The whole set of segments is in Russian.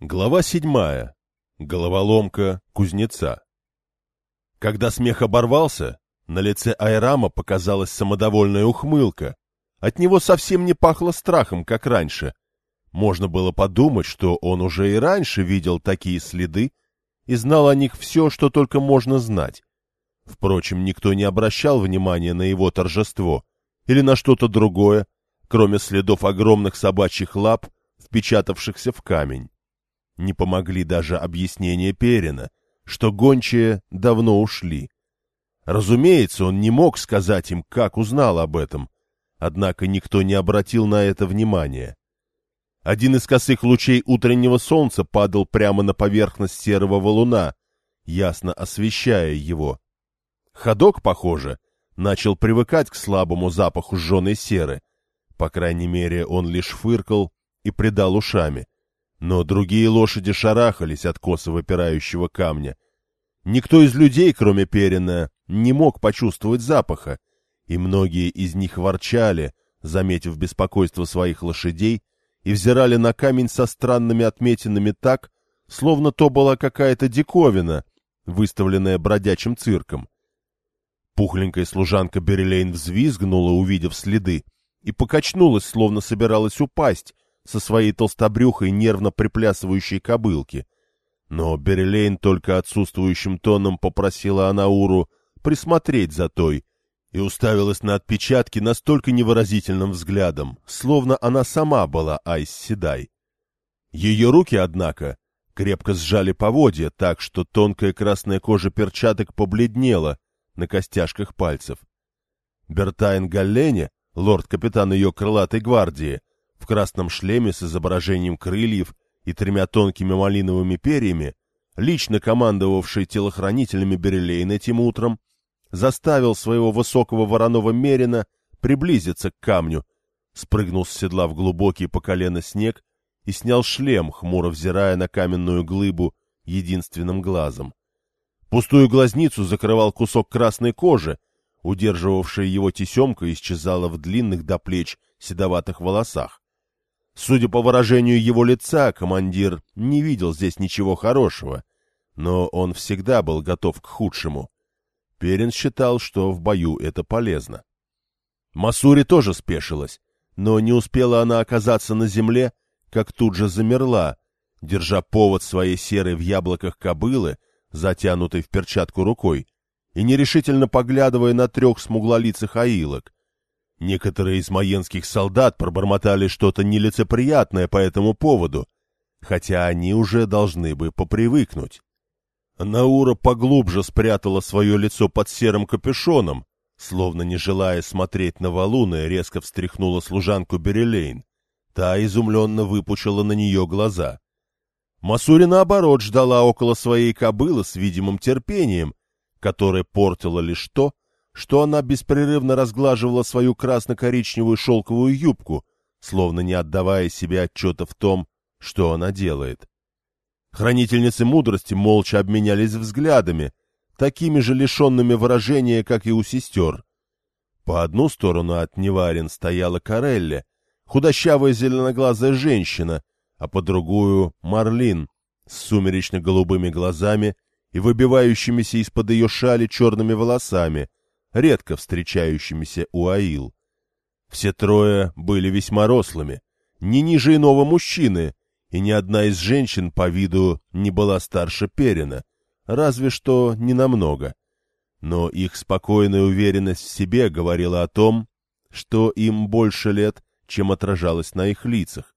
Глава седьмая. Головоломка кузнеца. Когда смех оборвался, на лице Айрама показалась самодовольная ухмылка. От него совсем не пахло страхом, как раньше. Можно было подумать, что он уже и раньше видел такие следы и знал о них все, что только можно знать. Впрочем, никто не обращал внимания на его торжество или на что-то другое, кроме следов огромных собачьих лап, впечатавшихся в камень. Не помогли даже объяснения Перина, что гончие давно ушли. Разумеется, он не мог сказать им, как узнал об этом, однако никто не обратил на это внимания. Один из косых лучей утреннего солнца падал прямо на поверхность серого валуна, ясно освещая его. Ходок, похоже, начал привыкать к слабому запаху сжженной серы. По крайней мере, он лишь фыркал и придал ушами. Но другие лошади шарахались от косо выпирающего камня. Никто из людей, кроме Перина, не мог почувствовать запаха, и многие из них ворчали, заметив беспокойство своих лошадей, и взирали на камень со странными отметинами так, словно то была какая-то диковина, выставленная бродячим цирком. Пухленькая служанка Берелейн взвизгнула, увидев следы, и покачнулась, словно собиралась упасть, со своей толстобрюхой нервно приплясывающей кобылки. Но Берелейн только отсутствующим тоном попросила Анауру присмотреть за той и уставилась на отпечатки настолько невыразительным взглядом, словно она сама была Айс Седай. Ее руки, однако, крепко сжали поводья так, что тонкая красная кожа перчаток побледнела на костяшках пальцев. Бертайн Галлене, лорд-капитан ее крылатой гвардии, в красном шлеме с изображением крыльев и тремя тонкими малиновыми перьями, лично командовавший телохранителями Берелейн этим утром, заставил своего высокого вороного мерина приблизиться к камню, спрыгнул с седла в глубокий по колено снег и снял шлем, хмуро взирая на каменную глыбу единственным глазом. Пустую глазницу закрывал кусок красной кожи, удерживавшая его тесемка исчезала в длинных до плеч седоватых волосах. Судя по выражению его лица, командир не видел здесь ничего хорошего, но он всегда был готов к худшему. Перин считал, что в бою это полезно. Масури тоже спешилась, но не успела она оказаться на земле, как тут же замерла, держа повод своей серой в яблоках кобылы, затянутой в перчатку рукой, и нерешительно поглядывая на трех смуглолицых аилок, Некоторые из маенских солдат пробормотали что-то нелицеприятное по этому поводу, хотя они уже должны бы попривыкнуть. Наура поглубже спрятала свое лицо под серым капюшоном, словно не желая смотреть на валуны, резко встряхнула служанку Берелейн. Та изумленно выпучила на нее глаза. Масури, наоборот, ждала около своей кобылы с видимым терпением, которое портило лишь то, что она беспрерывно разглаживала свою красно-коричневую шелковую юбку, словно не отдавая себе отчета в том, что она делает. Хранительницы мудрости молча обменялись взглядами, такими же лишенными выражения, как и у сестер. По одну сторону от Неварин стояла Карелли, худощавая зеленоглазая женщина, а по другую — Марлин с сумеречно-голубыми глазами и выбивающимися из-под ее шали черными волосами, редко встречающимися у Аил. Все трое были весьма рослыми, не ниже иного мужчины, и ни одна из женщин по виду не была старше Перина, разве что ненамного. Но их спокойная уверенность в себе говорила о том, что им больше лет, чем отражалось на их лицах.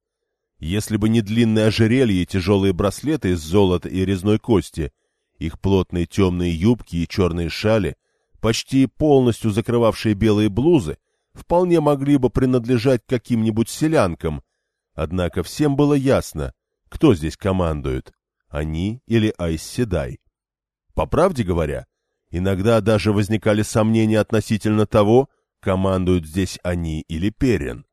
Если бы не длинные ожерелья и тяжелые браслеты из золота и резной кости, их плотные темные юбки и черные шали — почти полностью закрывавшие белые блузы, вполне могли бы принадлежать каким-нибудь селянкам, однако всем было ясно, кто здесь командует, они или Айсседай. По правде говоря, иногда даже возникали сомнения относительно того, командуют здесь они или Перин.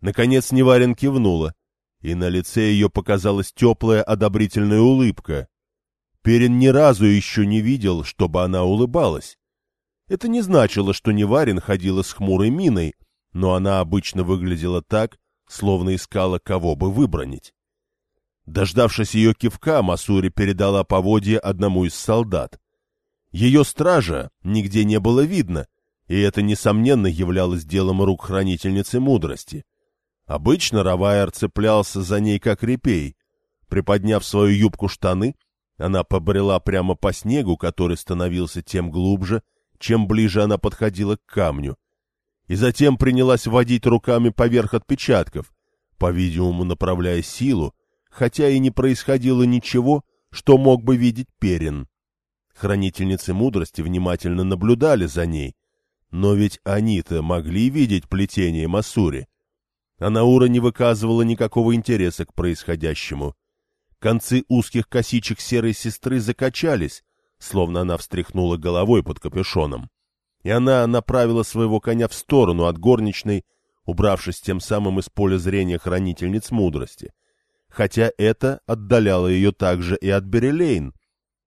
Наконец Неварин кивнула, и на лице ее показалась теплая одобрительная улыбка. Перин ни разу еще не видел, чтобы она улыбалась. Это не значило, что Неварин ходила с хмурой миной, но она обычно выглядела так, словно искала кого бы выбронить. Дождавшись ее кивка, Масури передала поводье одному из солдат. Ее стража нигде не было видно, и это, несомненно, являлось делом рук хранительницы мудрости. Обычно Равайер цеплялся за ней, как репей. Приподняв свою юбку-штаны, она побрела прямо по снегу, который становился тем глубже, чем ближе она подходила к камню, и затем принялась водить руками поверх отпечатков, по-видимому, направляя силу, хотя и не происходило ничего, что мог бы видеть Перин. Хранительницы мудрости внимательно наблюдали за ней, но ведь они-то могли видеть плетение Масури. А Наура не выказывала никакого интереса к происходящему. Концы узких косичек серой сестры закачались, словно она встряхнула головой под капюшоном. И она направила своего коня в сторону от горничной, убравшись тем самым из поля зрения хранительниц мудрости. Хотя это отдаляло ее также и от Берелейн.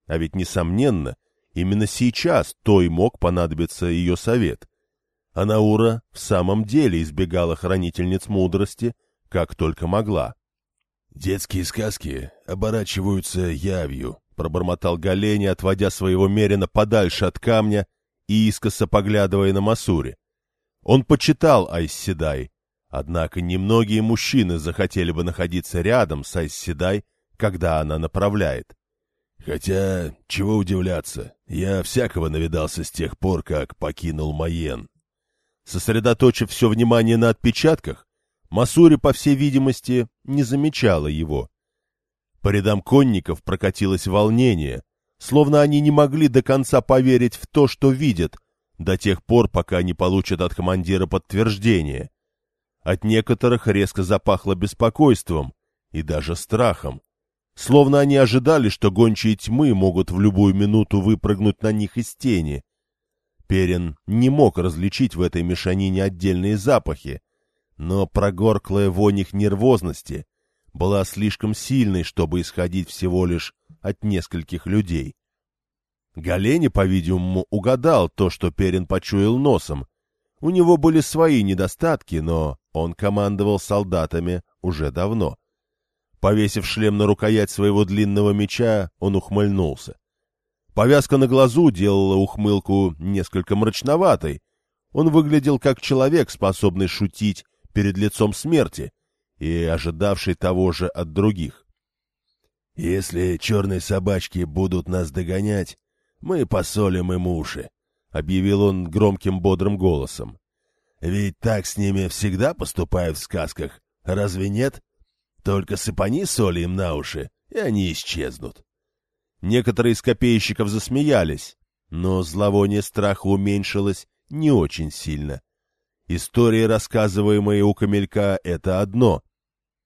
А ведь, несомненно, именно сейчас той мог понадобиться ее совет. А Наура в самом деле избегала хранительниц мудрости, как только могла. «Детские сказки оборачиваются явью», — пробормотал Галени, отводя своего Мерина подальше от камня и искоса поглядывая на Масури. Он почитал Айсседай, однако немногие мужчины захотели бы находиться рядом с Айсседай, когда она направляет. Хотя, чего удивляться, я всякого навидался с тех пор, как покинул Майен. Сосредоточив все внимание на отпечатках, Масури, по всей видимости, не замечала его. По рядам конников прокатилось волнение, словно они не могли до конца поверить в то, что видят, до тех пор, пока не получат от командира подтверждение. От некоторых резко запахло беспокойством и даже страхом, словно они ожидали, что гончие тьмы могут в любую минуту выпрыгнуть на них из тени. Перин не мог различить в этой мешанине отдельные запахи, но прогорклая вонь их нервозности была слишком сильной, чтобы исходить всего лишь от нескольких людей. Галени, по-видимому, угадал то, что Перин почуял носом. У него были свои недостатки, но он командовал солдатами уже давно. Повесив шлем на рукоять своего длинного меча, он ухмыльнулся. Повязка на глазу делала ухмылку несколько мрачноватой. Он выглядел как человек, способный шутить перед лицом смерти и ожидавший того же от других. «Если черные собачки будут нас догонять, мы посолим им уши», — объявил он громким бодрым голосом. «Ведь так с ними всегда поступают в сказках, разве нет? Только сыпани соли им на уши, и они исчезнут». Некоторые из копейщиков засмеялись, но зловоние страха уменьшилось не очень сильно. Истории, рассказываемые у Камелька, — это одно,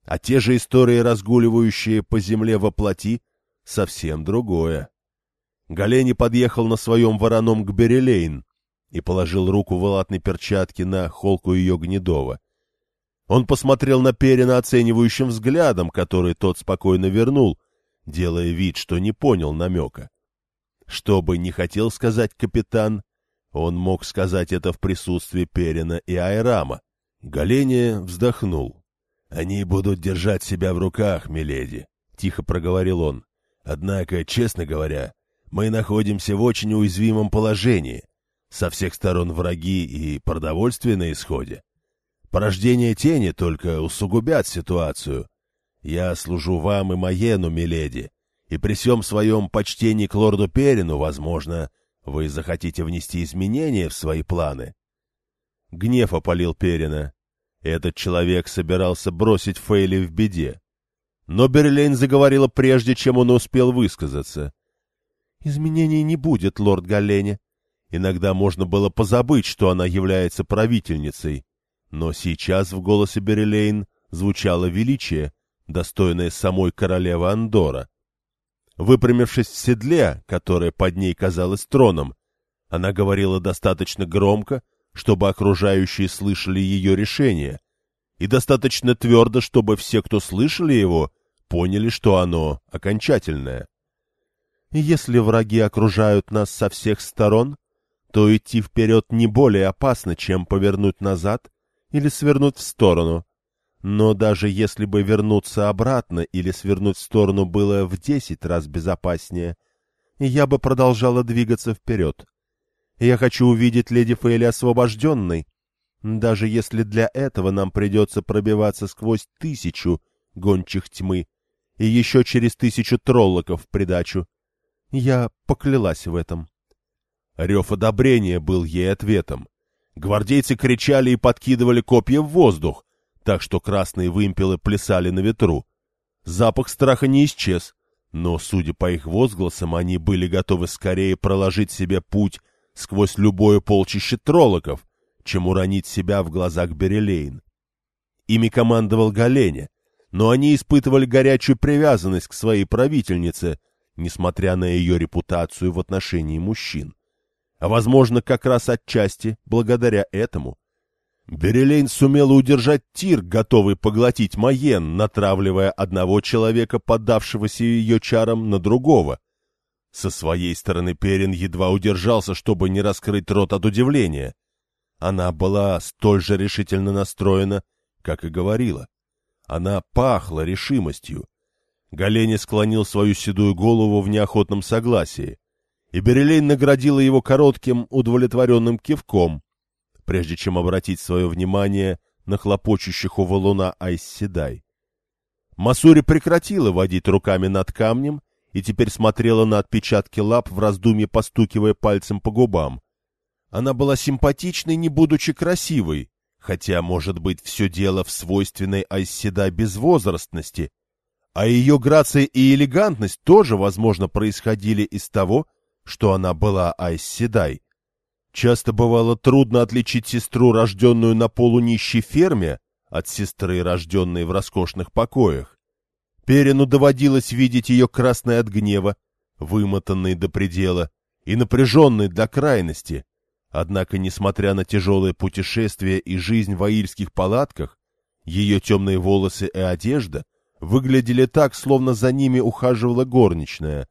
а те же истории, разгуливающие по земле во плоти, — совсем другое. Галени подъехал на своем вороном к Берелейн и положил руку в латной перчатке на холку ее гнедова. Он посмотрел на Перина оценивающим взглядом, который тот спокойно вернул, делая вид, что не понял намека. Что бы ни хотел сказать капитан, он мог сказать это в присутствии Перина и Айрама. Галения вздохнул. — Они будут держать себя в руках, миледи, — тихо проговорил он. — Однако, честно говоря, мы находимся в очень уязвимом положении. Со всех сторон враги и продовольствие на исходе. Порождение тени только усугубят ситуацию. Я служу вам и Маену, миледи, и при всем своем почтении к лорду Перину, возможно, — вы захотите внести изменения в свои планы? Гнев опалил Перина. Этот человек собирался бросить Фейли в беде. Но Берлейн заговорила прежде, чем он успел высказаться. «Изменений не будет, лорд Галлене. Иногда можно было позабыть, что она является правительницей. Но сейчас в голосе Берлейн звучало величие, достойное самой королевы Андора. Выпрямившись в седле, которое под ней казалось троном, она говорила достаточно громко, чтобы окружающие слышали ее решение, и достаточно твердо, чтобы все, кто слышали его, поняли, что оно окончательное. «Если враги окружают нас со всех сторон, то идти вперед не более опасно, чем повернуть назад или свернуть в сторону. Но даже если бы вернуться обратно или свернуть в сторону было в десять раз безопаснее, я бы продолжала двигаться вперед. Я хочу увидеть леди Фейли освобожденной, даже если для этого нам придется пробиваться сквозь тысячу гончих тьмы и еще через тысячу троллоков в придачу. Я поклялась в этом. Рев одобрения был ей ответом. Гвардейцы кричали и подкидывали копья в воздух, так что красные вымпелы плясали на ветру. Запах страха не исчез, но, судя по их возгласам, они были готовы скорее проложить себе путь сквозь любое полчище троллоков, чем уронить себя в глазах Берелейн. Ими командовал Галеня, но они испытывали горячую привязанность к своей правительнице, несмотря на ее репутацию в отношении мужчин. А, возможно, как раз отчасти благодаря этому. Берелейн сумела удержать тир, готовый поглотить Майен, натравливая одного человека, поддавшегося ее чарам, на другого. Со своей стороны Перин едва удержался, чтобы не раскрыть рот от удивления. Она была столь же решительно настроена, как и говорила. Она пахла решимостью. Галени склонил свою седую голову в неохотном согласии и Берелейн наградила его коротким, удовлетворенным кивком, прежде чем обратить свое внимание на хлопочущих у валуна Айсседай. Масури прекратила водить руками над камнем и теперь смотрела на отпечатки лап в раздумье, постукивая пальцем по губам. Она была симпатичной, не будучи красивой, хотя, может быть, все дело в свойственной Айсседай безвозрастности, а ее грация и элегантность тоже, возможно, происходили из того, что она была Айсседай. Часто бывало трудно отличить сестру, рожденную на полунищей ферме, от сестры, рожденной в роскошных покоях. Перину доводилось видеть ее красной от гнева, вымотанной до предела и напряженной до крайности. Однако, несмотря на тяжелое путешествие и жизнь в аильских палатках, ее темные волосы и одежда выглядели так, словно за ними ухаживала горничная,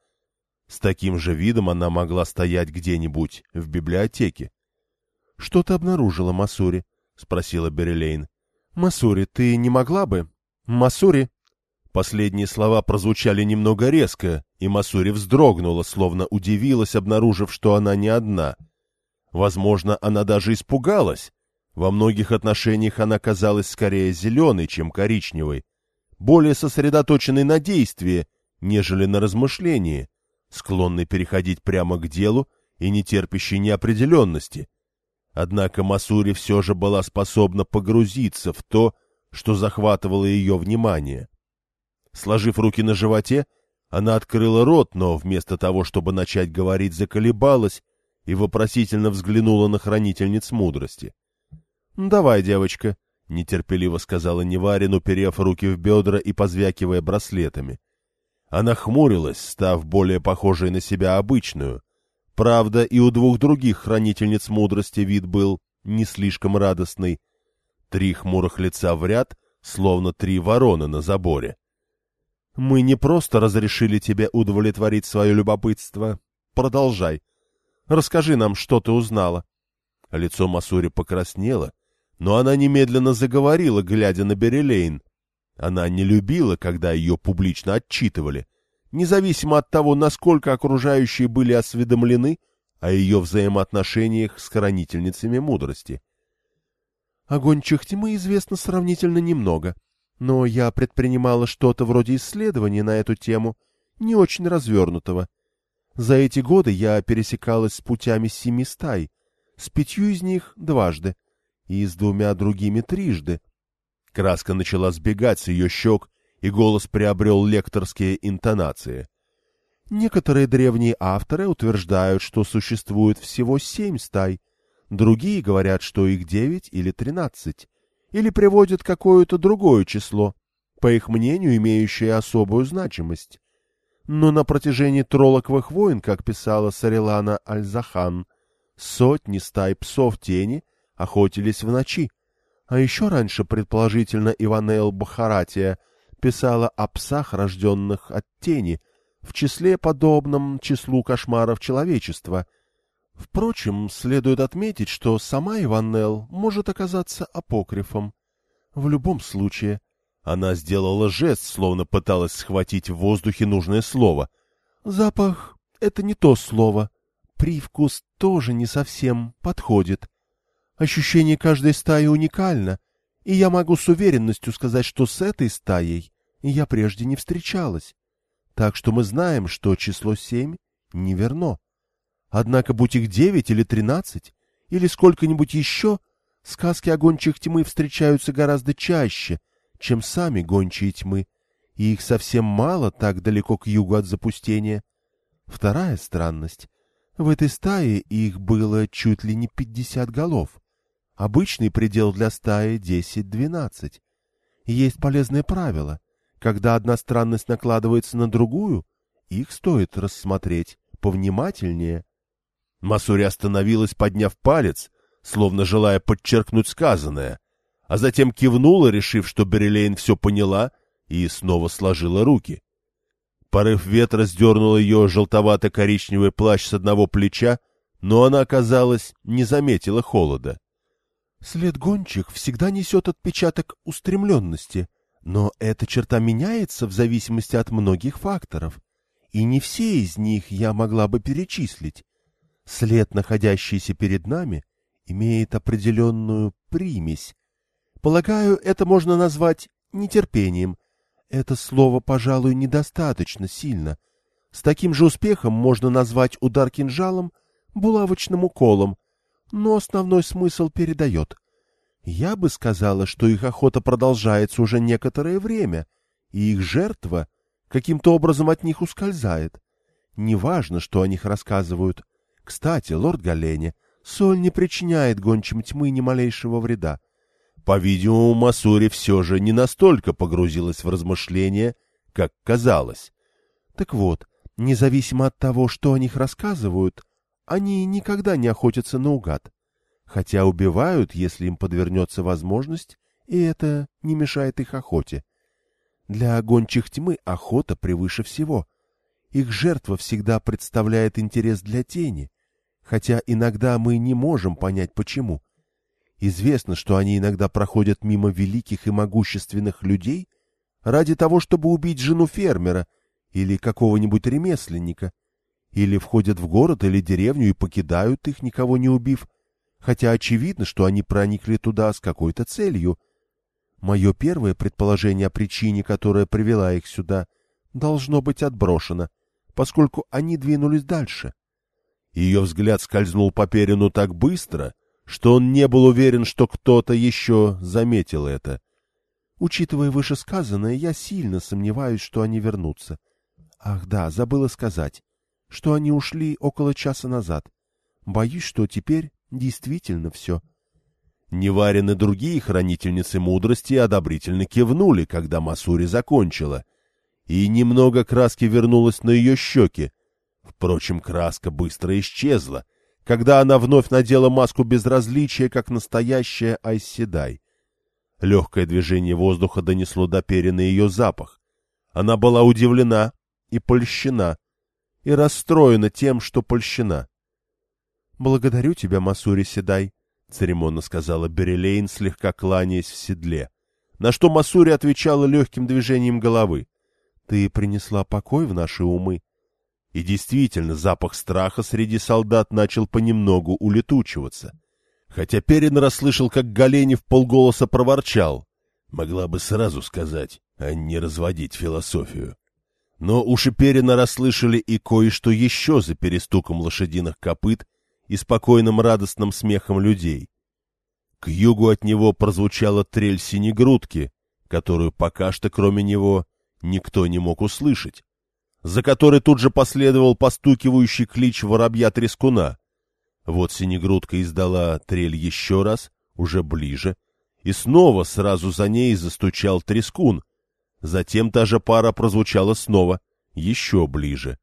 с таким же видом она могла стоять где-нибудь в библиотеке. — Что ты обнаружила, Масури? — спросила Берелейн. — Масури, ты не могла бы? Масури? Последние слова прозвучали немного резко, и Масури вздрогнула, словно удивилась, обнаружив, что она не одна. Возможно, она даже испугалась. Во многих отношениях она казалась скорее зеленой, чем коричневой, более сосредоточенной на действии, нежели на размышлении склонный переходить прямо к делу и не терпящий неопределенности. Однако Масури все же была способна погрузиться в то, что захватывало ее внимание. Сложив руки на животе, она открыла рот, но вместо того, чтобы начать говорить, заколебалась и вопросительно взглянула на хранительниц мудрости. — Давай, девочка, — нетерпеливо сказала Неварин, уперев руки в бедра и позвякивая браслетами. Она хмурилась, став более похожей на себя обычную. Правда, и у двух других хранительниц мудрости вид был не слишком радостный. Три хмурых лица в ряд, словно три вороны на заборе. — Мы не просто разрешили тебе удовлетворить свое любопытство. Продолжай. Расскажи нам, что ты узнала. Лицо Масури покраснело, но она немедленно заговорила, глядя на Берелейн. Она не любила, когда ее публично отчитывали, независимо от того, насколько окружающие были осведомлены о ее взаимоотношениях с хранительницами мудрости. О гончих известно сравнительно немного, но я предпринимала что-то вроде исследования на эту тему, не очень развернутого. За эти годы я пересекалась с путями семи стай, с пятью из них дважды и с двумя другими трижды — Краска начала сбегать с ее щек, и голос приобрел лекторские интонации. Некоторые древние авторы утверждают, что существует всего семь стай, другие говорят, что их девять или тринадцать, или приводят какое-то другое число, по их мнению, имеющее особую значимость. Но на протяжении троллоковых войн, как писала Сарилана Альзахан, сотни стай псов тени охотились в ночи, а еще раньше, предположительно, Иванел Бахаратия писала о псах, рожденных от тени, в числе подобном числу кошмаров человечества. Впрочем, следует отметить, что сама Иванел может оказаться апокрифом. В любом случае, Она сделала жест, словно пыталась схватить в воздухе нужное слово. «Запах — это не то слово. Привкус тоже не совсем подходит. Ощущение каждой стаи уникально, и я могу с уверенностью сказать, что с этой стаей я прежде не встречалась. Так что мы знаем, что число семь неверно. Однако, будь их девять или тринадцать, или сколько-нибудь еще, сказки о гончих тьмы встречаются гораздо чаще — чем сами гончие тьмы, и их совсем мало так далеко к югу от запустения. Вторая странность. В этой стае их было чуть ли не пятьдесят голов. Обычный предел для стаи десять-двенадцать. Есть полезное правило. Когда одна странность накладывается на другую, их стоит рассмотреть повнимательнее. Масури остановилась, подняв палец, словно желая подчеркнуть сказанное, а затем кивнула, решив, что Берелейн все поняла, и снова сложила руки. Порыв ветра сдернул ее желтовато-коричневый плащ с одного плеча, но она, казалось, не заметила холода. След гончих всегда несет отпечаток устремленности, но эта черта меняется в зависимости от многих факторов, и не все из них я могла бы перечислить. След, находящийся перед нами, имеет определенную примесь, Полагаю, это можно назвать нетерпением. Это слово, пожалуй, недостаточно сильно. С таким же успехом можно назвать удар кинжалом булавочным уколом, но основной смысл передает. Я бы сказала, что их охота продолжается уже некоторое время, и их жертва каким-то образом от них ускользает. Неважно, что о них рассказывают. Кстати, лорд Галене, соль не причиняет гончим тьмы ни малейшего вреда. По-видимому, Масури все же не настолько погрузилась в размышления, как казалось. Так вот, независимо от того, что о них рассказывают, они никогда не охотятся наугад, хотя убивают, если им подвернется возможность, и это не мешает их охоте. Для гончих тьмы охота превыше всего. Их жертва всегда представляет интерес для тени, хотя иногда мы не можем понять почему — Известно, что они иногда проходят мимо великих и могущественных людей ради того, чтобы убить жену фермера или какого-нибудь ремесленника, или входят в город или деревню и покидают их, никого не убив, хотя очевидно, что они проникли туда с какой-то целью. Мое первое предположение о причине, которая привела их сюда, должно быть отброшено, поскольку они двинулись дальше. Ее взгляд скользнул по Перину так быстро — что он не был уверен, что кто-то еще заметил это. Учитывая вышесказанное, я сильно сомневаюсь, что они вернутся. Ах да, забыла сказать, что они ушли около часа назад. Боюсь, что теперь действительно все. Неварин и другие хранительницы мудрости одобрительно кивнули, когда Масури закончила, и немного краски вернулось на ее щеки. Впрочем, краска быстро исчезла, когда она вновь надела маску безразличия, как настоящая Айседай. Легкое движение воздуха донесло до перины ее запах. Она была удивлена и польщена, и расстроена тем, что польщена. — Благодарю тебя, Масури Седай, — церемонно сказала Берелейн, слегка кланяясь в седле, на что Масури отвечала легким движением головы. — Ты принесла покой в наши умы. И действительно, запах страха среди солдат начал понемногу улетучиваться. Хотя Перин расслышал, как Галенев полголоса проворчал. Могла бы сразу сказать, а не разводить философию. Но уши Перина расслышали и кое-что еще за перестуком лошадиных копыт и спокойным радостным смехом людей. К югу от него прозвучала трель синегрудки, которую пока что, кроме него, никто не мог услышать за которой тут же последовал постукивающий клич воробья-трескуна. Вот синегрудка издала трель еще раз, уже ближе, и снова сразу за ней застучал трескун. Затем та же пара прозвучала снова, еще ближе.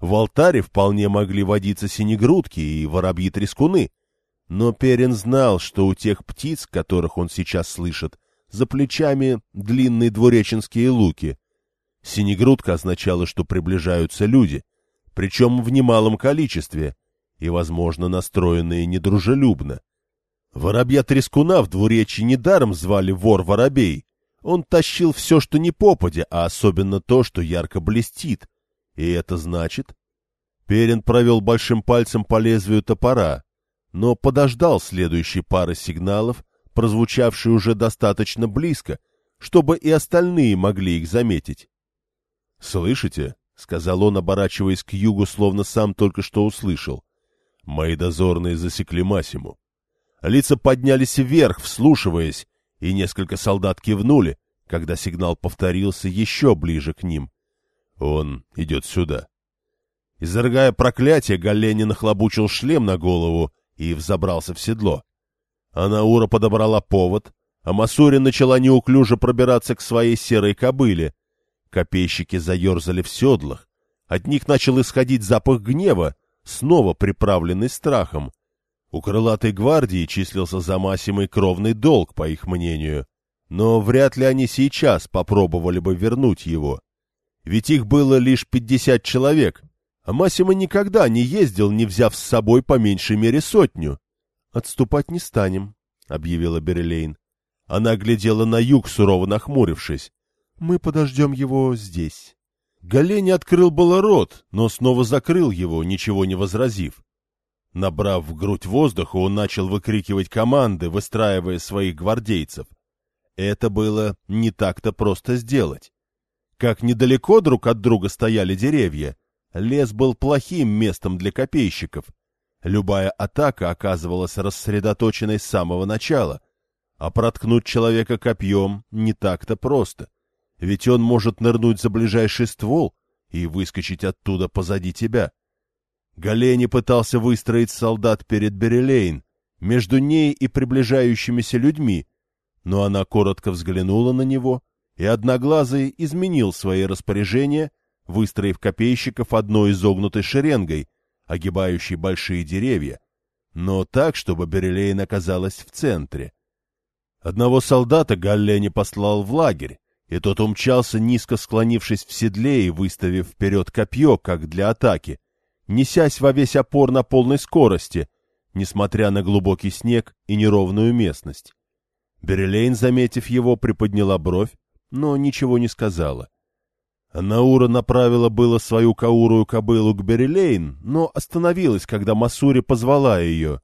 В алтаре вполне могли водиться синегрудки и воробьи-трескуны, но Перин знал, что у тех птиц, которых он сейчас слышит, за плечами длинные двуреченские луки — Синегрудка означала, что приближаются люди, причем в немалом количестве и, возможно, настроенные недружелюбно. Воробья-трескуна в двуречии недаром звали вор-воробей, Он тащил все, что не попадя, а особенно то, что ярко блестит. И это значит... Перин провел большим пальцем по лезвию топора, но подождал следующей пары сигналов, прозвучавшей уже достаточно близко, чтобы и остальные могли их заметить. — Слышите? — сказал он, оборачиваясь к югу, словно сам только что услышал. Мои дозорные засекли Масиму. Лица поднялись вверх, вслушиваясь, и несколько солдат кивнули, когда сигнал повторился еще ближе к ним. Он идет сюда. Изрыгая проклятие, Галени нахлобучил шлем на голову и взобрался в седло. Анаура подобрала повод, а Масури начала неуклюже пробираться к своей серой кобыле. Копейщики заерзали в седлах. От них начал исходить запах гнева, снова приправленный страхом. У крылатой гвардии числился за Масимой кровный долг, по их мнению, но вряд ли они сейчас попробовали бы вернуть его. Ведь их было лишь пятьдесят человек, а Масима никогда не ездил, не взяв с собой по меньшей мере сотню. — Отступать не станем, — объявила Берелейн. Она глядела на юг, сурово нахмурившись. — Мы подождем его здесь. Галени открыл было рот, но снова закрыл его, ничего не возразив. Набрав в грудь воздуха, он начал выкрикивать команды, выстраивая своих гвардейцев. Это было не так-то просто сделать. Как недалеко друг от друга стояли деревья, лес был плохим местом для копейщиков. Любая атака оказывалась рассредоточенной с самого начала, а проткнуть человека копьем не так-то просто, ведь он может нырнуть за ближайший ствол и выскочить оттуда позади тебя. Галени пытался выстроить солдат перед Берелейн, между ней и приближающимися людьми, но она коротко взглянула на него, и Одноглазый изменил свои распоряжения, выстроив копейщиков одной изогнутой шеренгой, огибающей большие деревья, но так, чтобы Берелейн оказалась в центре. Одного солдата Галлени послал в лагерь, и тот умчался, низко склонившись в седле и выставив вперед копье, как для атаки, несясь во весь опор на полной скорости, несмотря на глубокий снег и неровную местность. Берелейн, заметив его, приподняла бровь, но ничего не сказала. Наура направила было свою каурую кобылу к Берелейн, но остановилась, когда Масури позвала ее.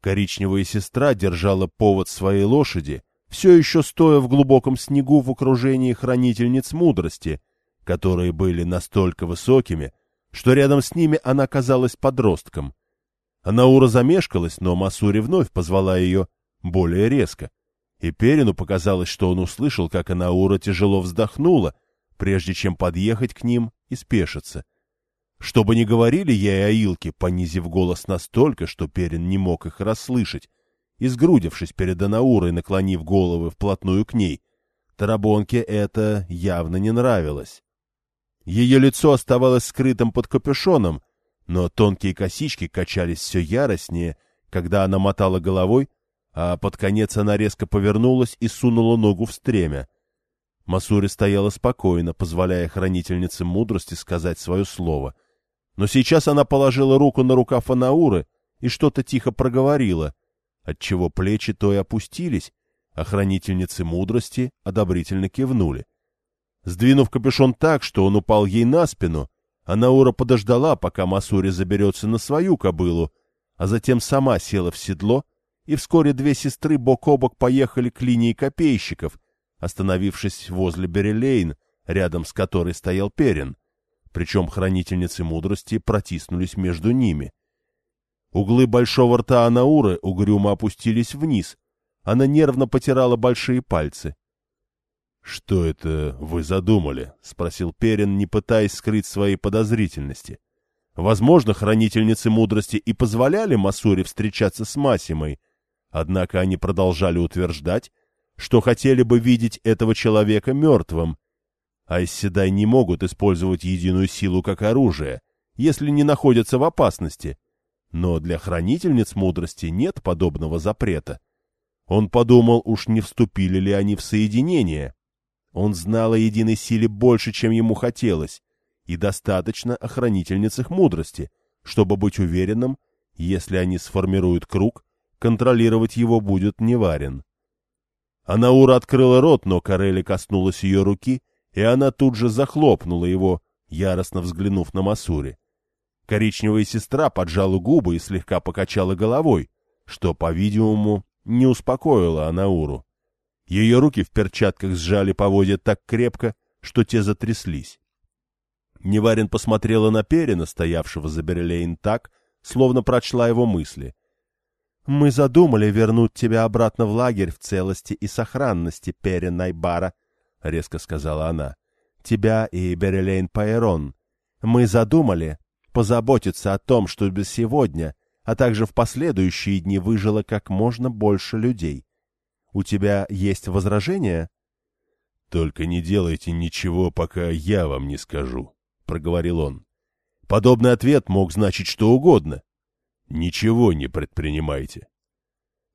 Коричневая сестра держала повод своей лошади, все еще стоя в глубоком снегу в окружении хранительниц мудрости, которые были настолько высокими, что рядом с ними она казалась подростком. Наура замешкалась, но Масури вновь позвала ее более резко. И Перину показалось, что он услышал, как Анаура тяжело вздохнула, прежде чем подъехать к ним и спешиться. Что бы ни говорили ей о Илке, понизив голос настолько, что Перин не мог их расслышать, и сгрудившись перед Анаурой, наклонив головы вплотную к ней, Тарабонке это явно не нравилось. Ее лицо оставалось скрытым под капюшоном, но тонкие косички качались все яростнее, когда она мотала головой, а под конец она резко повернулась и сунула ногу в стремя. Масури стояла спокойно, позволяя хранительнице мудрости сказать свое слово. Но сейчас она положила руку на рукав Анауры и что-то тихо проговорила, отчего плечи той опустились, а хранительницы мудрости одобрительно кивнули. Сдвинув капюшон так, что он упал ей на спину, Анаура подождала, пока Масури заберется на свою кобылу, а затем сама села в седло — и вскоре две сестры бок о бок поехали к линии копейщиков, остановившись возле Берелейн, рядом с которой стоял Перин. Причем хранительницы мудрости протиснулись между ними. Углы большого рта Анауры угрюмо опустились вниз. Она нервно потирала большие пальцы. — Что это вы задумали? — спросил Перин, не пытаясь скрыть своей подозрительности. Возможно, хранительницы мудрости и позволяли Масуре встречаться с Масимой, Однако они продолжали утверждать, что хотели бы видеть этого человека мертвым. Айсседай не могут использовать единую силу как оружие, если не находятся в опасности. Но для хранительниц мудрости нет подобного запрета. Он подумал, уж не вступили ли они в соединение. Он знал о единой силе больше, чем ему хотелось, и достаточно о хранительницах мудрости, чтобы быть уверенным, если они сформируют круг, контролировать его будет Неварин. Анаура открыла рот, но Карели коснулась ее руки, и она тут же захлопнула его, яростно взглянув на Масури. Коричневая сестра поджала губы и слегка покачала головой, что, по-видимому, не успокоило Анауру. Ее руки в перчатках сжали поводья так крепко, что те затряслись. Неварин посмотрела на Перина, стоявшего за Берлейн так, словно прочла его мысли. «Мы задумали вернуть тебя обратно в лагерь в целости и сохранности, Перин Найбара», — резко сказала она. «Тебя и Берелейн Пайрон. Мы задумали позаботиться о том, чтобы сегодня, а также в последующие дни выжило как можно больше людей. У тебя есть возражения?» «Только не делайте ничего, пока я вам не скажу», — проговорил он. Подобный ответ мог значить что угодно. Ничего не предпринимайте.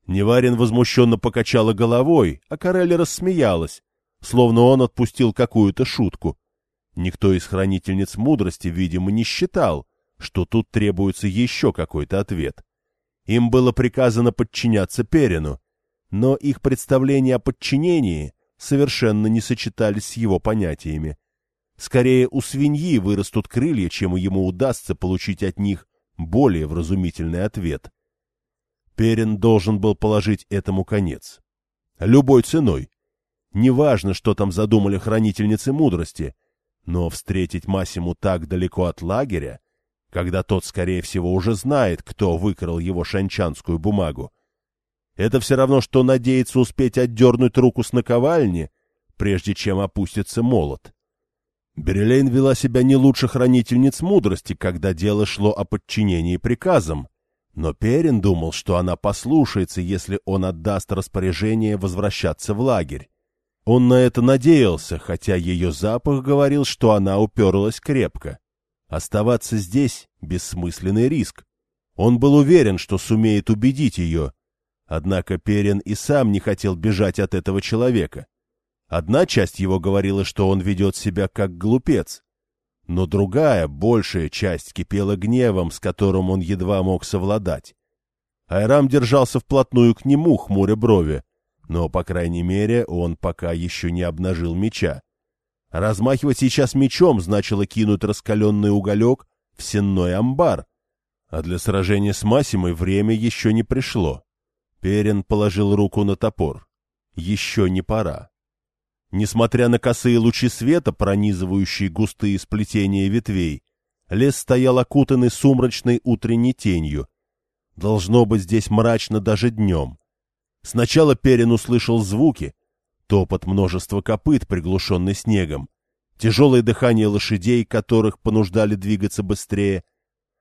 Неварин возмущенно покачала головой, а Карелли рассмеялась, словно он отпустил какую-то шутку. Никто из хранительниц мудрости, видимо, не считал, что тут требуется еще какой-то ответ. Им было приказано подчиняться Перину, но их представления о подчинении совершенно не сочетались с его понятиями. Скорее, у свиньи вырастут крылья, чем ему удастся получить от них более вразумительный ответ. Перин должен был положить этому конец. Любой ценой. Неважно, что там задумали хранительницы мудрости, но встретить Масиму так далеко от лагеря, когда тот, скорее всего, уже знает, кто выкрал его шанчанскую бумагу, это все равно, что надеяться успеть отдернуть руку с наковальни, прежде чем опустится молот. Берелейн вела себя не лучше хранительниц мудрости, когда дело шло о подчинении приказам, но Перин думал, что она послушается, если он отдаст распоряжение возвращаться в лагерь. Он на это надеялся, хотя ее запах говорил, что она уперлась крепко. Оставаться здесь — бессмысленный риск. Он был уверен, что сумеет убедить ее. Однако Перин и сам не хотел бежать от этого человека. Одна часть его говорила, что он ведет себя как глупец, но другая, большая часть кипела гневом, с которым он едва мог совладать. Айрам держался вплотную к нему, хмуря брови, но, по крайней мере, он пока еще не обнажил меча. Размахивать сейчас мечом значило кинуть раскаленный уголек в сенной амбар, а для сражения с Масимой время еще не пришло. Перин положил руку на топор. Еще не пора. Несмотря на косые лучи света, пронизывающие густые сплетения ветвей, лес стоял окутанный сумрачной утренней тенью. Должно быть здесь мрачно даже днем. Сначала Перин услышал звуки, топот множества копыт, приглушенный снегом, тяжелое дыхание лошадей, которых понуждали двигаться быстрее,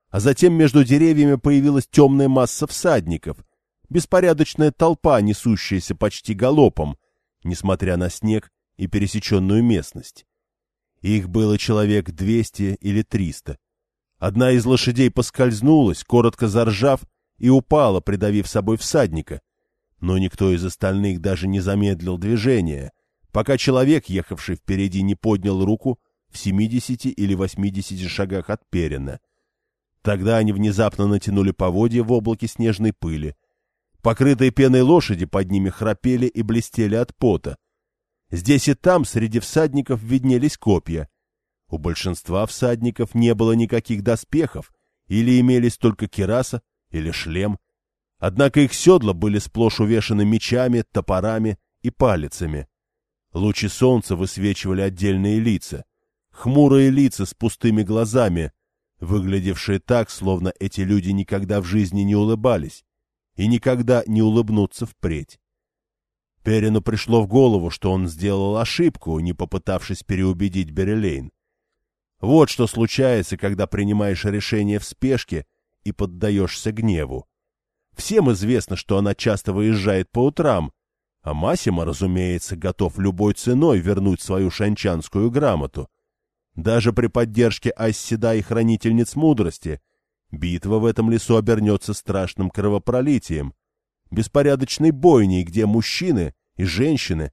а затем между деревьями появилась темная масса всадников, беспорядочная толпа, несущаяся почти галопом, несмотря на снег и пересеченную местность. Их было человек двести или триста. Одна из лошадей поскользнулась, коротко заржав, и упала, придавив собой всадника. Но никто из остальных даже не замедлил движение, пока человек, ехавший впереди, не поднял руку в семидесяти или восьмидесяти шагах от Перина. Тогда они внезапно натянули поводья в облаке снежной пыли. Покрытые пеной лошади под ними храпели и блестели от пота. Здесь и там среди всадников виднелись копья. У большинства всадников не было никаких доспехов, или имелись только кираса или шлем. Однако их седла были сплошь увешаны мечами, топорами и палицами. Лучи солнца высвечивали отдельные лица. Хмурые лица с пустыми глазами, выглядевшие так, словно эти люди никогда в жизни не улыбались и никогда не улыбнутся впредь. Перину пришло в голову, что он сделал ошибку, не попытавшись переубедить Берелейн. Вот что случается, когда принимаешь решение в спешке и поддаешься гневу. Всем известно, что она часто выезжает по утрам, а Масима, разумеется, готов любой ценой вернуть свою шанчанскую грамоту. Даже при поддержке Асседа и Хранительниц Мудрости битва в этом лесу обернется страшным кровопролитием, беспорядочной бойней, где мужчины и женщины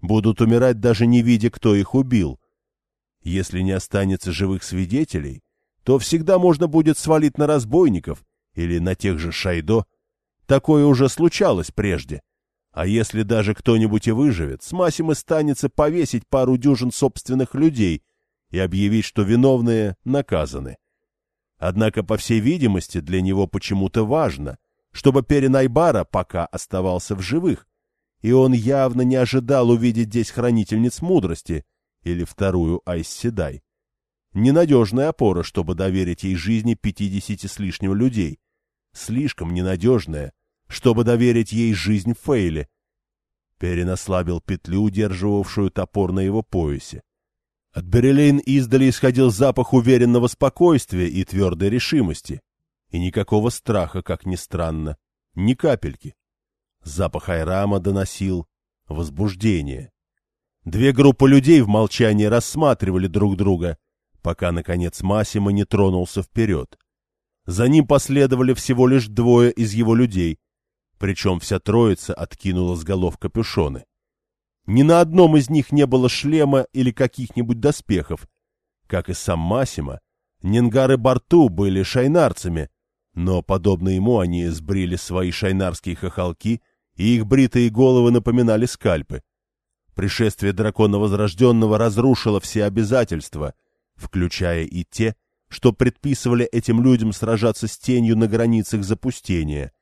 будут умирать даже не видя, кто их убил. Если не останется живых свидетелей, то всегда можно будет свалить на разбойников или на тех же Шайдо. Такое уже случалось прежде. А если даже кто-нибудь и выживет, с Масимы станется повесить пару дюжин собственных людей и объявить, что виновные наказаны. Однако, по всей видимости, для него почему-то важно, чтобы Перенайбара пока оставался в живых, и он явно не ожидал увидеть здесь хранительниц мудрости или вторую Айсседай. Ненадежная опора, чтобы доверить ей жизни пятидесяти с лишним людей. Слишком ненадежная, чтобы доверить ей жизнь Фейли. Перин ослабил петлю, удерживавшую топор на его поясе. От Берелейн издали исходил запах уверенного спокойствия и твердой решимости. И никакого страха, как ни странно. Ни капельки. Запах Айрама доносил возбуждение. Две группы людей в молчании рассматривали друг друга, пока, наконец, Масима не тронулся вперед. За ним последовали всего лишь двое из его людей, причем вся троица откинула с голов капюшоны. Ни на одном из них не было шлема или каких-нибудь доспехов. Как и сам Масима, Нингары Барту были шайнарцами, но, подобно ему, они сбрили свои шайнарские хохолки, и их бритые головы напоминали скальпы. Пришествие дракона Возрожденного разрушило все обязательства, включая и те, что предписывали этим людям сражаться с тенью на границах запустения.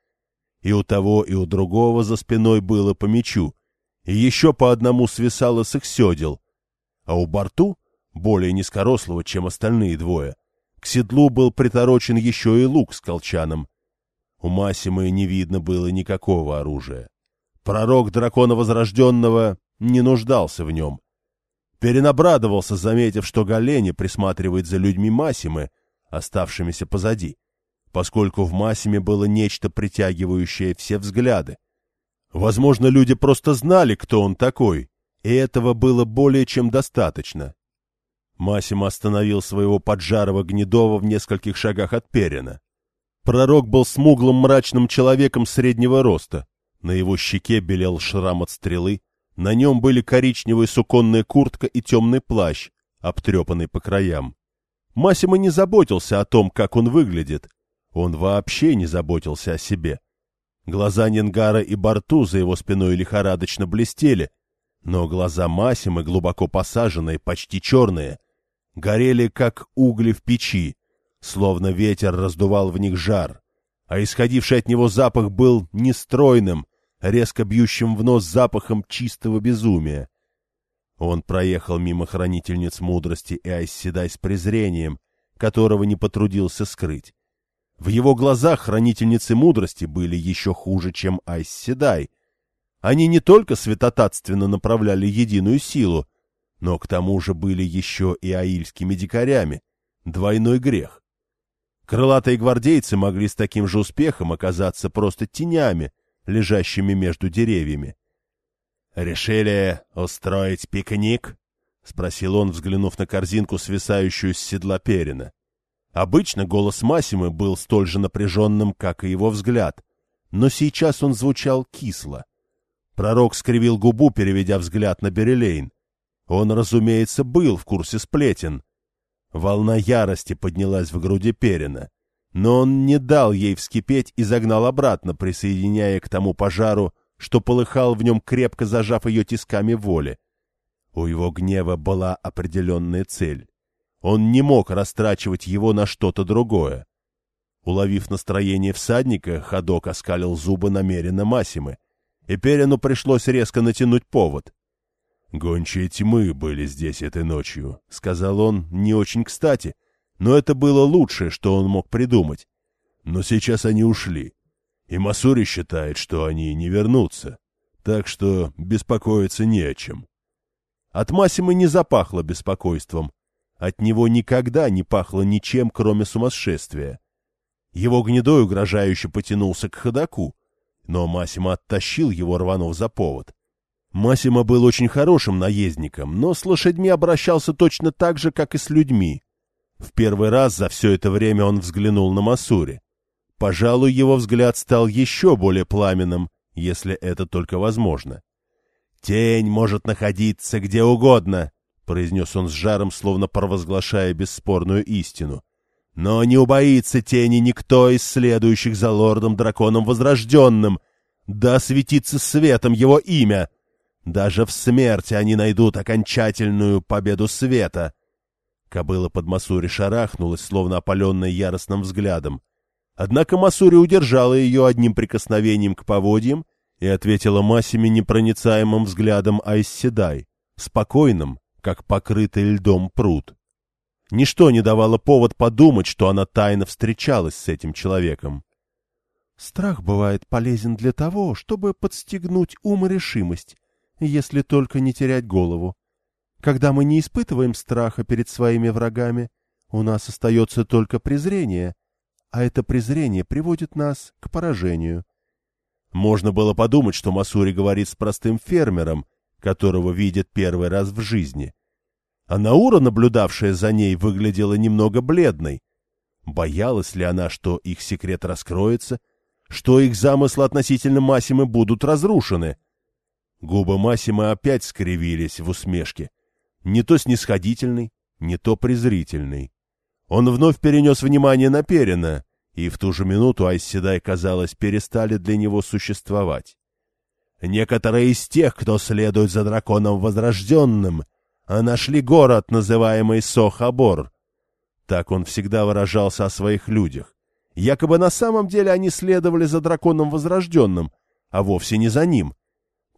И у того, и у другого за спиной было по мечу, и еще по одному свисало с их седел. А у борту, более низкорослого, чем остальные двое, к седлу был приторочен еще и лук с колчаном. У Масимы не видно было никакого оружия. Пророк дракона Возрожденного не нуждался в нем. Перенабрадовался, заметив, что Галени присматривает за людьми Масимы, оставшимися позади, поскольку в Масиме было нечто притягивающее все взгляды. Возможно, люди просто знали, кто он такой, и этого было более чем достаточно. Масима остановил своего поджарого гнедова в нескольких шагах от Перина. Пророк был смуглым мрачным человеком среднего роста. На его щеке белел шрам от стрелы, на нем были коричневая суконная куртка и темный плащ, обтрепанный по краям. Массимо не заботился о том, как он выглядит. Он вообще не заботился о себе. Глаза Ненгара и Борту за его спиной лихорадочно блестели, но глаза Массимы, глубоко посаженные, почти черные, горели, как угли в печи, словно ветер раздувал в них жар, а исходивший от него запах был нестройным, резко бьющим в нос запахом чистого безумия. Он проехал мимо хранительниц мудрости и Айсседай с презрением, которого не потрудился скрыть. В его глазах хранительницы мудрости были еще хуже, чем Айсседай. Они не только святотатственно направляли единую силу, но к тому же были еще и аильскими дикарями. Двойной грех. Крылатые гвардейцы могли с таким же успехом оказаться просто тенями, лежащими между деревьями. «Решили устроить пикник?» — спросил он, взглянув на корзинку, свисающую с седла перина. Обычно голос Масимы был столь же напряженным, как и его взгляд, но сейчас он звучал кисло. Пророк скривил губу, переведя взгляд на Берелейн. Он, разумеется, был в курсе сплетен. Волна ярости поднялась в груди Перина но он не дал ей вскипеть и загнал обратно, присоединяя к тому пожару, что полыхал в нем, крепко зажав ее тисками воли. У его гнева была определенная цель. Он не мог растрачивать его на что-то другое. Уловив настроение всадника, ходок оскалил зубы намеренно Масимы, и Перину пришлось резко натянуть повод. «Гончие тьмы были здесь этой ночью», — сказал он не очень кстати — но это было лучшее, что он мог придумать. Но сейчас они ушли, и Масури считает, что они не вернутся, так что беспокоиться не о чем. От Масимы не запахло беспокойством, от него никогда не пахло ничем, кроме сумасшествия. Его гнедой угрожающе потянулся к ходаку, но Масима оттащил его, рванув за повод. Масима был очень хорошим наездником, но с лошадьми обращался точно так же, как и с людьми. В первый раз за все это время он взглянул на Масури. Пожалуй, его взгляд стал еще более пламенным, если это только возможно. «Тень может находиться где угодно», — произнес он с жаром, словно провозглашая бесспорную истину. «Но не убоится тени никто из следующих за лордом-драконом Возрожденным. Да осветится светом его имя! Даже в смерти они найдут окончательную победу света!» Кобыла под Масури шарахнулась, словно опаленная яростным взглядом. Однако Масури удержала ее одним прикосновением к поводьям и ответила Масиме непроницаемым взглядом Айсседай, спокойным, как покрытый льдом пруд. Ничто не давало повод подумать, что она тайно встречалась с этим человеком. Страх бывает полезен для того, чтобы подстегнуть ум и решимость, если только не терять голову. Когда мы не испытываем страха перед своими врагами, у нас остается только презрение, а это презрение приводит нас к поражению. Можно было подумать, что Масури говорит с простым фермером, которого видит первый раз в жизни. А Наура, наблюдавшая за ней, выглядела немного бледной. Боялась ли она, что их секрет раскроется, что их замыслы относительно Масимы будут разрушены? Губы Масимы опять скривились в усмешке. Не то снисходительный, не то презрительный. Он вновь перенес внимание на Перина, и в ту же минуту Айседай, казалось, перестали для него существовать. Некоторые из тех, кто следует за драконом Возрожденным, а нашли город, называемый Сохабор. Так он всегда выражался о своих людях. Якобы на самом деле они следовали за драконом Возрожденным, а вовсе не за ним.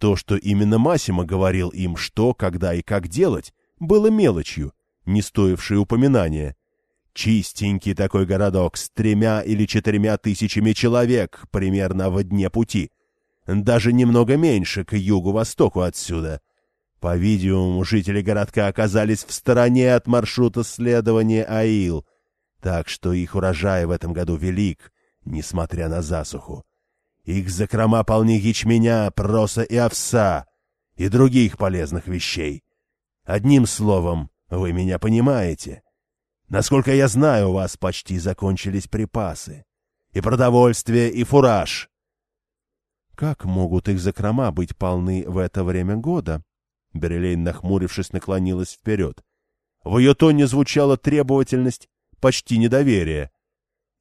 То, что именно Масима говорил им, что, когда и как делать, было мелочью, не стоившей упоминания. Чистенький такой городок с тремя или четырьмя тысячами человек примерно в дне пути. Даже немного меньше к югу-востоку отсюда. По-видимому, жители городка оказались в стороне от маршрута следования Аил, так что их урожай в этом году велик, несмотря на засуху. Их закрома полны ячменя, проса и овса и других полезных вещей. Одним словом, вы меня понимаете. Насколько я знаю, у вас почти закончились припасы. И продовольствие, и фураж. Как могут их закрома быть полны в это время года? Берелейн, нахмурившись, наклонилась вперед. В ее тоне звучала требовательность, почти недоверие.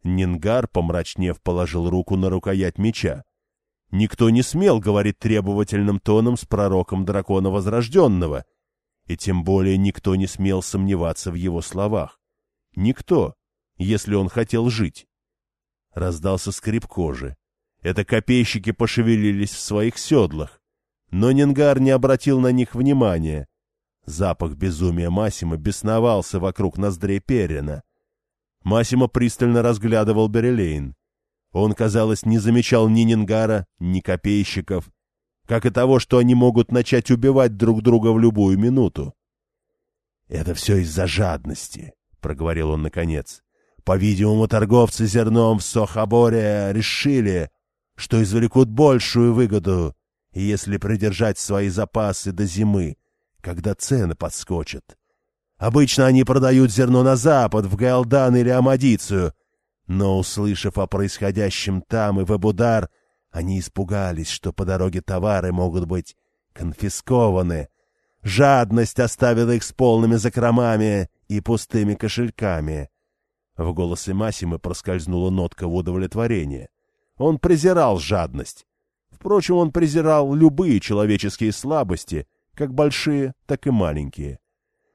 Нингар, помрачнев, положил руку на рукоять меча. Никто не смел говорить требовательным тоном с пророком дракона Возрожденного, и тем более никто не смел сомневаться в его словах. Никто, если он хотел жить. Раздался скрип кожи. Это копейщики пошевелились в своих седлах. Но Нингар не обратил на них внимания. Запах безумия Масима бесновался вокруг ноздрей Перина. Масима пристально разглядывал Берелейн. Он, казалось, не замечал ни Нингара, ни копейщиков, как и того, что они могут начать убивать друг друга в любую минуту. «Это все из-за жадности», — проговорил он наконец. «По-видимому, торговцы зерном в Сохаборе решили, что извлекут большую выгоду, если придержать свои запасы до зимы, когда цены подскочат. Обычно они продают зерно на запад, в Галдан или Амадицию, но, услышав о происходящем там и в Эбудар, они испугались, что по дороге товары могут быть конфискованы. Жадность оставила их с полными закромами и пустыми кошельками. В голосе Масимы проскользнула нотка удовлетворения. Он презирал жадность. Впрочем, он презирал любые человеческие слабости, как большие, так и маленькие.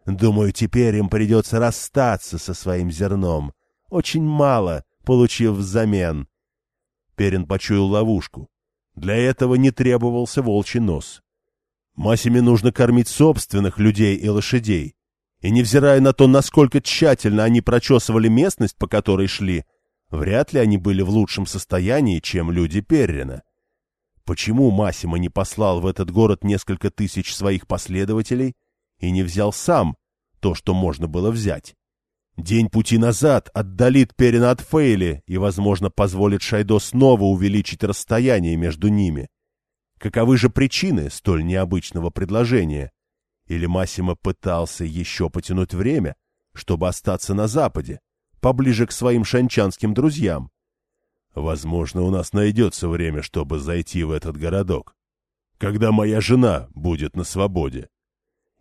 Думаю, теперь им придется расстаться со своим зерном. Очень мало, получив взамен. Перин почуял ловушку. Для этого не требовался волчий нос. Масиме нужно кормить собственных людей и лошадей. И невзирая на то, насколько тщательно они прочесывали местность, по которой шли, вряд ли они были в лучшем состоянии, чем люди Перрина. Почему Масима не послал в этот город несколько тысяч своих последователей и не взял сам то, что можно было взять? День пути назад отдалит Перина от Фейли и, возможно, позволит Шайдо снова увеличить расстояние между ними. Каковы же причины столь необычного предложения? Или Массимо пытался еще потянуть время, чтобы остаться на Западе, поближе к своим шанчанским друзьям? Возможно, у нас найдется время, чтобы зайти в этот городок, когда моя жена будет на свободе.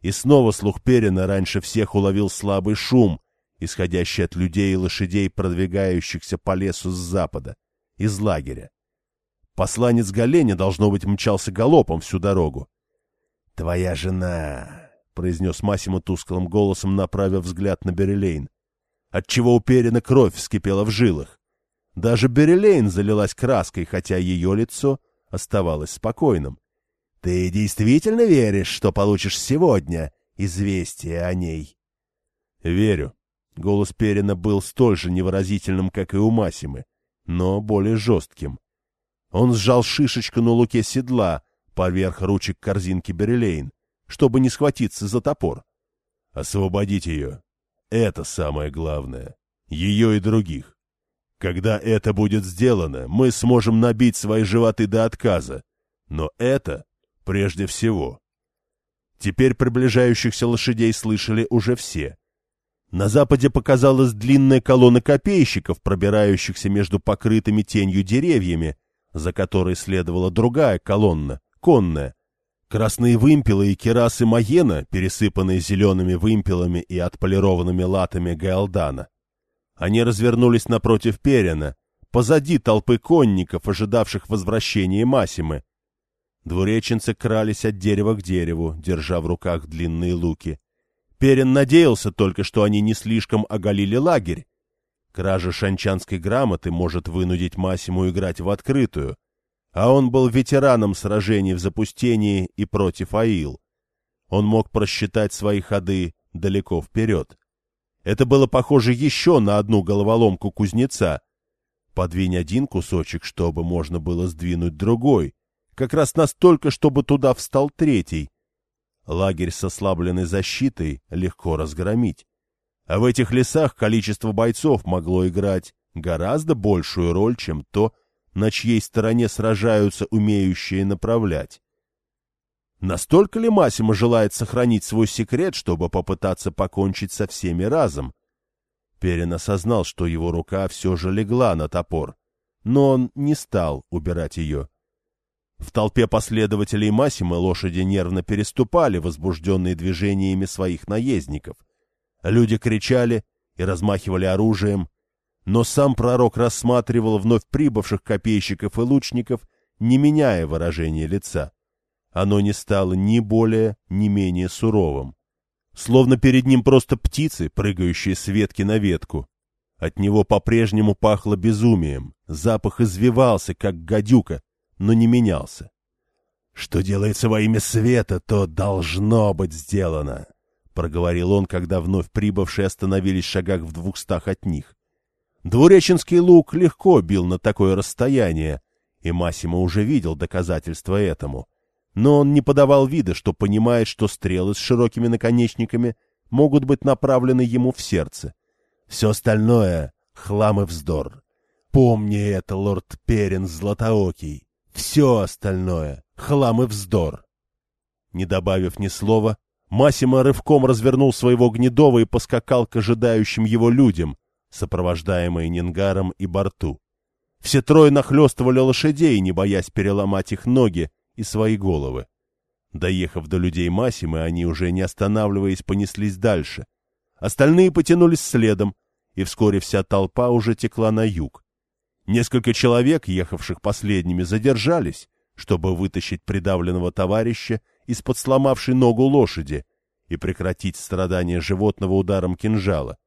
И снова слух Перина раньше всех уловил слабый шум, исходящий от людей и лошадей, продвигающихся по лесу с запада, из лагеря. Посланец Галеня, должно быть, мчался галопом всю дорогу. — Твоя жена, — произнес Массимо тусклым голосом, направив взгляд на Берелейн, отчего у Перина кровь вскипела в жилах. Даже Берелейн залилась краской, хотя ее лицо оставалось спокойным. — Ты действительно веришь, что получишь сегодня известие о ней? — Верю. Голос Перина был столь же невыразительным, как и у Масимы, но более жестким. Он сжал шишечку на луке седла поверх ручек корзинки Берелейн, чтобы не схватиться за топор. Освободить ее — это самое главное. Ее и других. Когда это будет сделано, мы сможем набить свои животы до отказа. Но это прежде всего. Теперь приближающихся лошадей слышали уже все. На западе показалась длинная колонна копейщиков, пробирающихся между покрытыми тенью деревьями, за которой следовала другая колонна, конная, Красные вымпелы и керасы Маена, пересыпанные зелеными вымпелами и отполированными латами Гаэлдана. Они развернулись напротив Перина, позади толпы конников, ожидавших возвращения Масимы. Двуреченцы крались от дерева к дереву, держа в руках длинные луки. Перин надеялся только, что они не слишком оголили лагерь. Кража шанчанской грамоты может вынудить Масиму играть в открытую, а он был ветераном сражений в запустении и против Аил. Он мог просчитать свои ходы далеко вперед. Это было похоже еще на одну головоломку кузнеца. Подвинь один кусочек, чтобы можно было сдвинуть другой, как раз настолько, чтобы туда встал третий. Лагерь с ослабленной защитой легко разгромить. А в этих лесах количество бойцов могло играть гораздо большую роль, чем то, на чьей стороне сражаются умеющие направлять. Настолько ли Масима желает сохранить свой секрет, чтобы попытаться покончить со всеми разом? Перин осознал, что его рука все же легла на топор, но он не стал убирать ее. В толпе последователей Масимы лошади нервно переступали, возбужденные движениями своих наездников. Люди кричали и размахивали оружием, но сам пророк рассматривал вновь прибывших копейщиков и лучников, не меняя выражения лица. Оно не стало ни более, ни менее суровым. Словно перед ним просто птицы, прыгающие с ветки на ветку. От него по-прежнему пахло безумием, запах извивался, как гадюка, но не менялся. «Что делается во имя света, то должно быть сделано», — проговорил он, когда вновь прибывшие остановились в шагах в двухстах от них. Двуреченский лук легко бил на такое расстояние, и Массимо уже видел доказательства этому. Но он не подавал вида, что понимает, что стрелы с широкими наконечниками могут быть направлены ему в сердце. Все остальное — хлам и вздор. Помни это, лорд Перин Златоокий. Все остальное — хлам и вздор. Не добавив ни слова, Массимо рывком развернул своего гнедого и поскакал к ожидающим его людям, сопровождаемые Нингаром и Борту. Все трое нахлестывали лошадей, не боясь переломать их ноги и свои головы. Доехав до людей Масимы, они уже не останавливаясь понеслись дальше. Остальные потянулись следом, и вскоре вся толпа уже текла на юг. Несколько человек, ехавших последними, задержались, чтобы вытащить придавленного товарища из-под сломавшей ногу лошади и прекратить страдания животного ударом кинжала.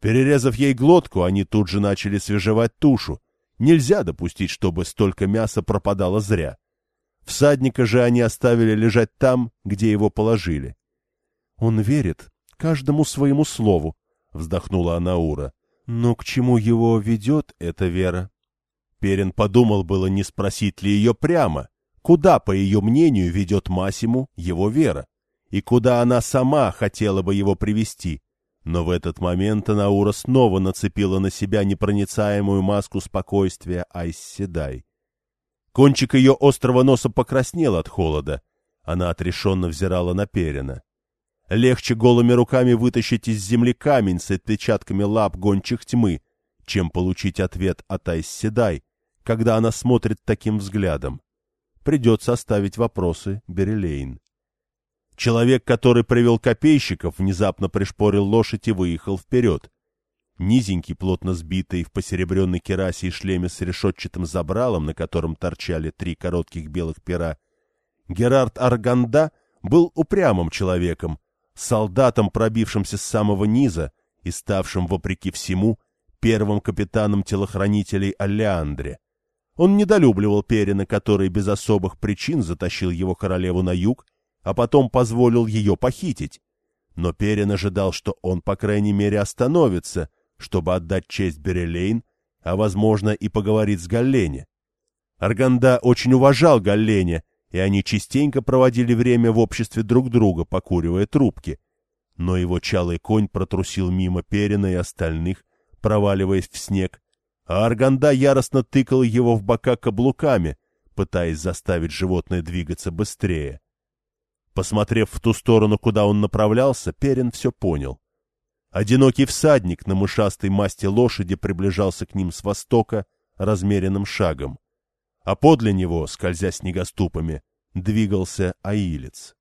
Перерезав ей глотку, они тут же начали свежевать тушу. Нельзя допустить, чтобы столько мяса пропадало зря. Всадника же они оставили лежать там, где его положили. — Он верит каждому своему слову, — вздохнула Анаура. — Но к чему его ведет эта вера? Перин подумал было, не спросить ли ее прямо, куда, по ее мнению, ведет Масиму его вера, и куда она сама хотела бы его привести. Но в этот момент Анаура снова нацепила на себя непроницаемую маску спокойствия Айсседай. Кончик ее острого носа покраснел от холода. Она отрешенно взирала на Перина. Легче голыми руками вытащить из земли камень с отпечатками лап гончих тьмы, чем получить ответ от Айсседай, когда она смотрит таким взглядом. Придется оставить вопросы Берелейн. Человек, который привел копейщиков, внезапно пришпорил лошадь и выехал вперед. Низенький, плотно сбитый, в посеребренной керасе и шлеме с решетчатым забралом, на котором торчали три коротких белых пера, Герард Арганда был упрямым человеком, солдатом, пробившимся с самого низа и ставшим, вопреки всему, первым капитаном телохранителей Аллеандре. Он недолюбливал Перина, который без особых причин затащил его королеву на юг, а потом позволил ее похитить. Но Перин ожидал, что он, по крайней мере, остановится, чтобы отдать честь Берелейн, а, возможно, и поговорить с Галлене. Арганда очень уважал Галлене, и они частенько проводили время в обществе друг друга, покуривая трубки. Но его чалый конь протрусил мимо Перина и остальных, проваливаясь в снег, а Арганда яростно тыкал его в бока каблуками, пытаясь заставить животное двигаться быстрее. Посмотрев в ту сторону, куда он направлялся, Перин все понял. Одинокий всадник на мышастой масти лошади приближался к ним с востока размеренным шагом, а подле него, скользя снегоступами, двигался аилец.